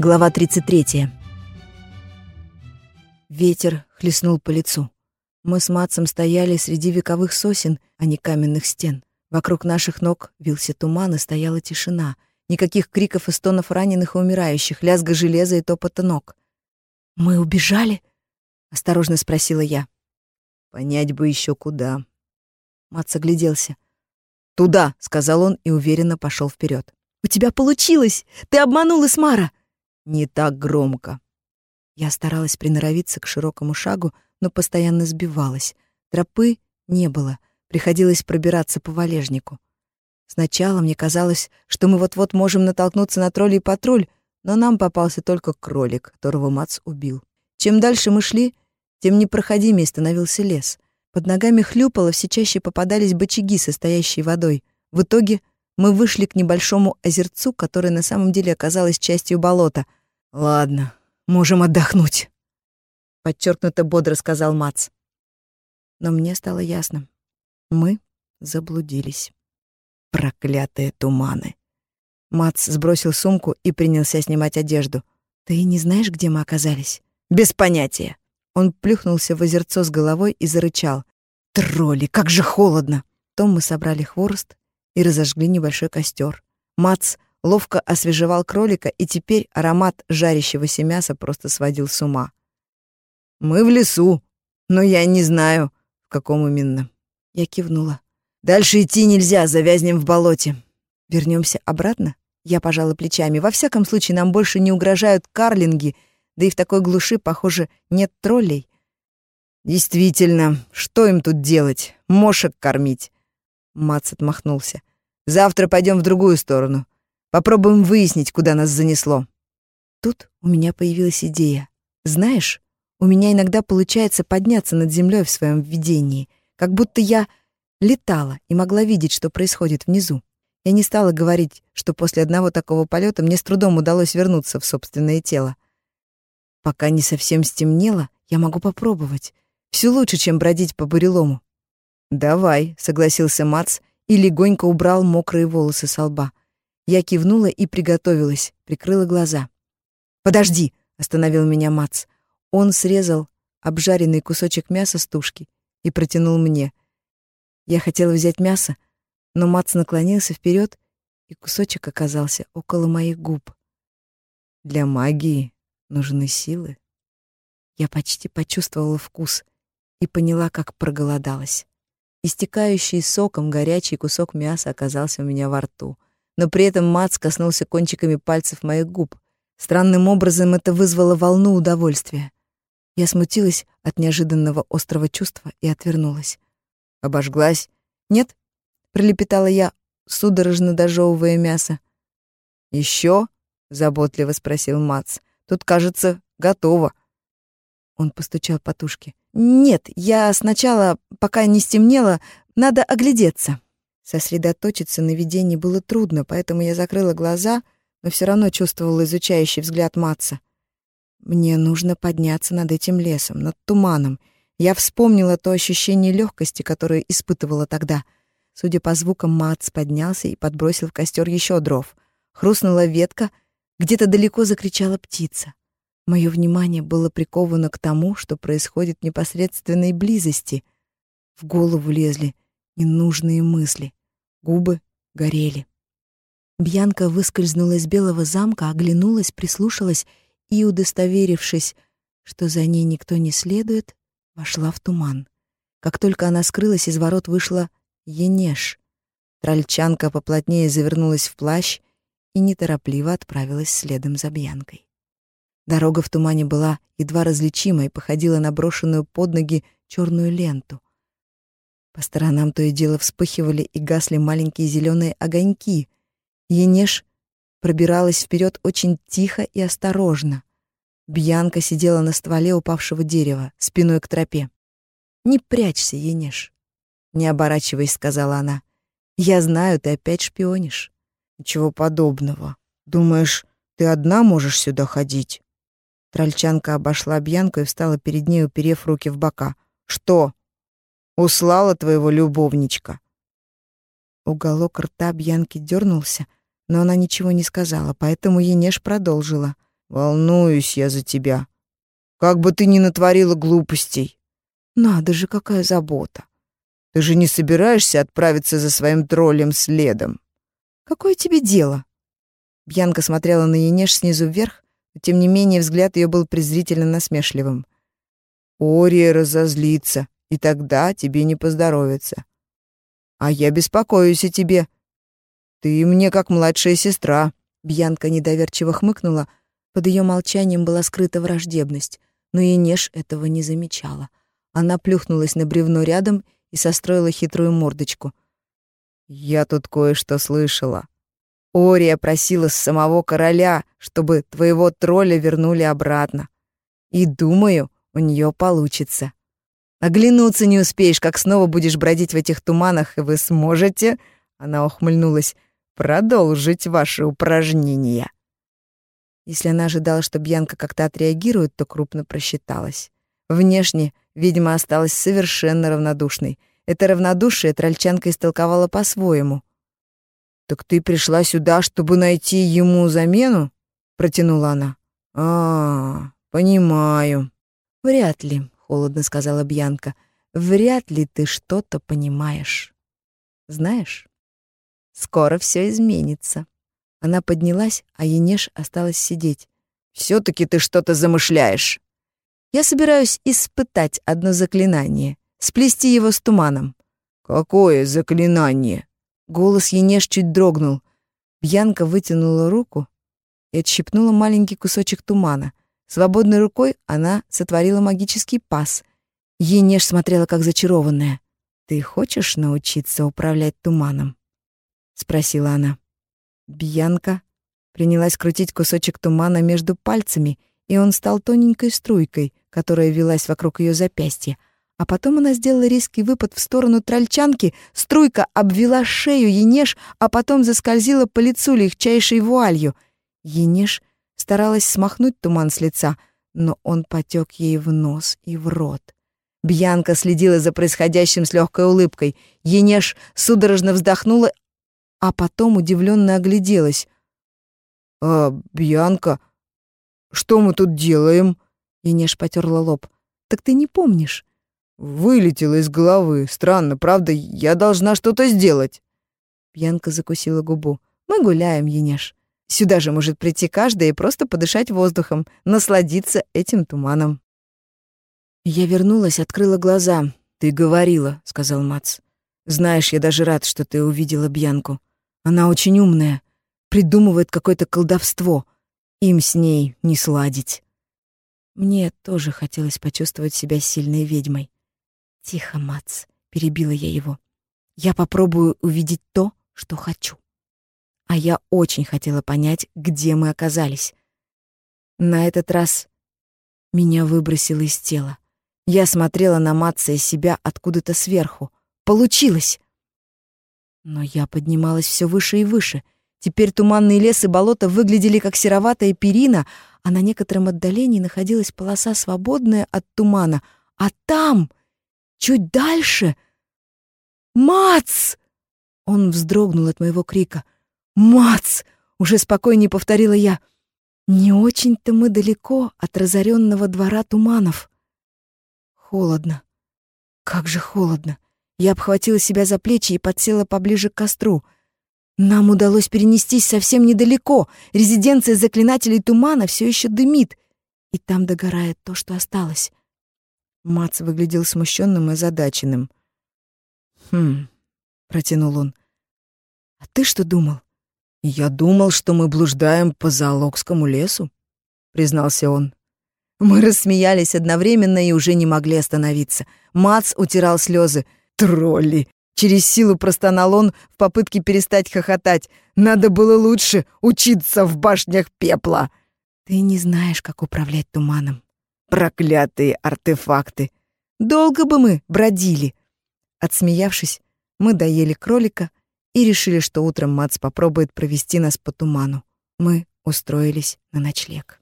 Глава 33. Ветер хлестнул по лицу. Мы с Матсом стояли среди вековых сосен, а не каменных стен. Вокруг наших ног вился туман и стояла тишина. Никаких криков и стонов раненых и умирающих, лязга железа и топота ног. «Мы убежали?» — осторожно спросила я. «Понять бы еще куда». Матс огляделся. «Туда!» — сказал он и уверенно пошел вперед. «У тебя получилось! Ты обманул Исмара!» Не так громко. Я старалась приноровиться к широкому шагу, но постоянно сбивалась. Тропы не было, приходилось пробираться по валежнику. Сначала мне казалось, что мы вот-вот можем натолкнуться на троллей патруль, но нам попался только кролик, которого Мац убил. Чем дальше мы шли, тем непроходимее становился лес. Под ногами хлюпало, все чаще попадались бочаги, состоящие водой. В итоге мы вышли к небольшому озерцу, которое на самом деле оказалось частью болота — Ладно, можем отдохнуть, подчеркнуто бодро сказал Мац. Но мне стало ясно. Мы заблудились. Проклятые туманы. Мац сбросил сумку и принялся снимать одежду. Ты не знаешь, где мы оказались? Без понятия. Он плюхнулся в озерцо с головой и зарычал. Тролли, как же холодно. Том мы собрали хворост и разожгли небольшой костер. Мац ловко освежевал кролика, и теперь аромат жарящегося мяса просто сводил с ума. «Мы в лесу, но я не знаю, в каком именно». Я кивнула. «Дальше идти нельзя, завязнем в болоте». Вернемся обратно?» Я пожала плечами. «Во всяком случае, нам больше не угрожают карлинги, да и в такой глуши, похоже, нет троллей». «Действительно, что им тут делать? Мошек кормить?» Мац отмахнулся. «Завтра пойдем в другую сторону. Попробуем выяснить, куда нас занесло. Тут у меня появилась идея. Знаешь, у меня иногда получается подняться над землей в своем видении, как будто я летала и могла видеть, что происходит внизу. Я не стала говорить, что после одного такого полета мне с трудом удалось вернуться в собственное тело. Пока не совсем стемнело, я могу попробовать. Все лучше, чем бродить по бурелому. «Давай», — согласился Мац и легонько убрал мокрые волосы со лба. Я кивнула и приготовилась, прикрыла глаза. «Подожди!» — остановил меня Мац. Он срезал обжаренный кусочек мяса с тушки и протянул мне. Я хотела взять мясо, но Мац наклонился вперед, и кусочек оказался около моих губ. Для магии нужны силы. Я почти почувствовала вкус и поняла, как проголодалась. Истекающий соком горячий кусок мяса оказался у меня во рту — но при этом Мац коснулся кончиками пальцев моих губ. Странным образом это вызвало волну удовольствия. Я смутилась от неожиданного острого чувства и отвернулась. «Обожглась?» «Нет», — пролепетала я, судорожно дожевывая мясо. «Еще?» — заботливо спросил Мац. «Тут, кажется, готово». Он постучал по тушке. «Нет, я сначала, пока не стемнело, надо оглядеться». Сосредоточиться на видении было трудно, поэтому я закрыла глаза, но все равно чувствовала изучающий взгляд Матса. Мне нужно подняться над этим лесом, над туманом. Я вспомнила то ощущение легкости, которое испытывала тогда. Судя по звукам, Матс поднялся и подбросил в костер еще дров. Хрустнула ветка, где-то далеко закричала птица. Мое внимание было приковано к тому, что происходит в непосредственной близости. В голову лезли ненужные мысли. Губы горели. Бьянка выскользнула из белого замка, оглянулась, прислушалась и, удостоверившись, что за ней никто не следует, вошла в туман. Как только она скрылась, из ворот вышла Енеш. Трольчанка поплотнее завернулась в плащ и неторопливо отправилась следом за Бьянкой. Дорога в тумане была едва различима и походила на брошенную под ноги черную ленту. По сторонам то и дело вспыхивали и гасли маленькие зеленые огоньки. Енеш пробиралась вперед очень тихо и осторожно. Бьянка сидела на стволе упавшего дерева, спиной к тропе. «Не прячься, Енеш», — не оборачиваясь, сказала она. «Я знаю, ты опять шпионишь». «Ничего подобного. Думаешь, ты одна можешь сюда ходить?» Трольчанка обошла Бьянку и встала перед ней, уперев руки в бока. «Что?» Услала твоего любовничка. Уголок рта Бьянки дернулся, но она ничего не сказала, поэтому Енеш продолжила. Волнуюсь я за тебя. Как бы ты ни натворила глупостей. Надо же, какая забота. Ты же не собираешься отправиться за своим троллем следом? Какое тебе дело? Бьянка смотрела на Енеш снизу вверх, но тем не менее взгляд ее был презрительно насмешливым. Ория разозлится, и тогда тебе не поздоровится. А я беспокоюсь о тебе. Ты мне как младшая сестра. Бьянка недоверчиво хмыкнула. Под ее молчанием была скрыта враждебность, но Енеш этого не замечала. Она плюхнулась на бревно рядом и состроила хитрую мордочку. «Я тут кое-что слышала. Ория просила с самого короля, чтобы твоего тролля вернули обратно. И думаю, у нее получится. Оглянуться не успеешь, как снова будешь бродить в этих туманах, и вы сможете, она ухмыльнулась, продолжить ваши упражнения. Если она ожидала, что Бьянка как-то отреагирует, то крупно просчиталась. Внешне, видимо, осталась совершенно равнодушной. Это равнодушие трольчанка истолковала по-своему. «Так ты пришла сюда, чтобы найти ему замену?» — протянула она. «А, понимаю». «Вряд ли», — холодно сказала Бьянка. «Вряд ли ты что-то понимаешь. Знаешь, скоро все изменится». Она поднялась, а Енеш осталась сидеть. все таки ты что-то замышляешь». «Я собираюсь испытать одно заклинание, сплести его с туманом». «Какое заклинание?» Голос Енеш чуть дрогнул. Бьянка вытянула руку и отщипнула маленький кусочек тумана. Свободной рукой она сотворила магический паз. Енеш смотрела как зачарованная. «Ты хочешь научиться управлять туманом?» — спросила она. Бьянка принялась крутить кусочек тумана между пальцами, и он стал тоненькой струйкой, которая велась вокруг ее запястья. А потом она сделала резкий выпад в сторону трольчанки, струйка обвела шею Енеш, а потом заскользила по лицу легчайшей вуалью. Енеш старалась смахнуть туман с лица, но он потек ей в нос и в рот. Бьянка следила за происходящим с легкой улыбкой. Енеш судорожно вздохнула, а потом удивленно огляделась. «А, Бьянка, что мы тут делаем?» Енеш потерла лоб. «Так ты не помнишь?» «Вылетело из головы. Странно, правда? Я должна что-то сделать». Бьянка закусила губу. «Мы гуляем, Енеш. Сюда же может прийти каждый и просто подышать воздухом, насладиться этим туманом. Я вернулась, открыла глаза. «Ты говорила», — сказал Мац. «Знаешь, я даже рад, что ты увидела Бьянку. Она очень умная, придумывает какое-то колдовство. Им с ней не сладить». Мне тоже хотелось почувствовать себя сильной ведьмой. «Тихо, Мац», — перебила я его. «Я попробую увидеть то, что хочу». А я очень хотела понять, где мы оказались. На этот раз меня выбросило из тела. Я смотрела на Матца и себя откуда-то сверху. Получилось! Но я поднималась все выше и выше. Теперь туманный лес и болото выглядели как сероватая перина, а на некотором отдалении находилась полоса, свободная от тумана. А там, чуть дальше... «Мац!» Он вздрогнул от моего крика — «Мац!» — уже спокойнее повторила я. «Не очень-то мы далеко от разоренного двора туманов». Холодно. Как же холодно. Я обхватила себя за плечи и подсела поближе к костру. Нам удалось перенестись совсем недалеко. Резиденция заклинателей тумана все еще дымит, и там догорает то, что осталось. Мац выглядел смущенным и озадаченным. «Хм», — протянул он. «А ты что думал? «Я думал, что мы блуждаем по Зоологскому лесу», — признался он. Мы рассмеялись одновременно и уже не могли остановиться. Мац утирал слезы. «Тролли!» Через силу простонал он в попытке перестать хохотать. «Надо было лучше учиться в башнях пепла!» «Ты не знаешь, как управлять туманом». «Проклятые артефакты!» «Долго бы мы бродили!» Отсмеявшись, мы доели кролика, и решили, что утром Мац попробует провести нас по туману. Мы устроились на ночлег.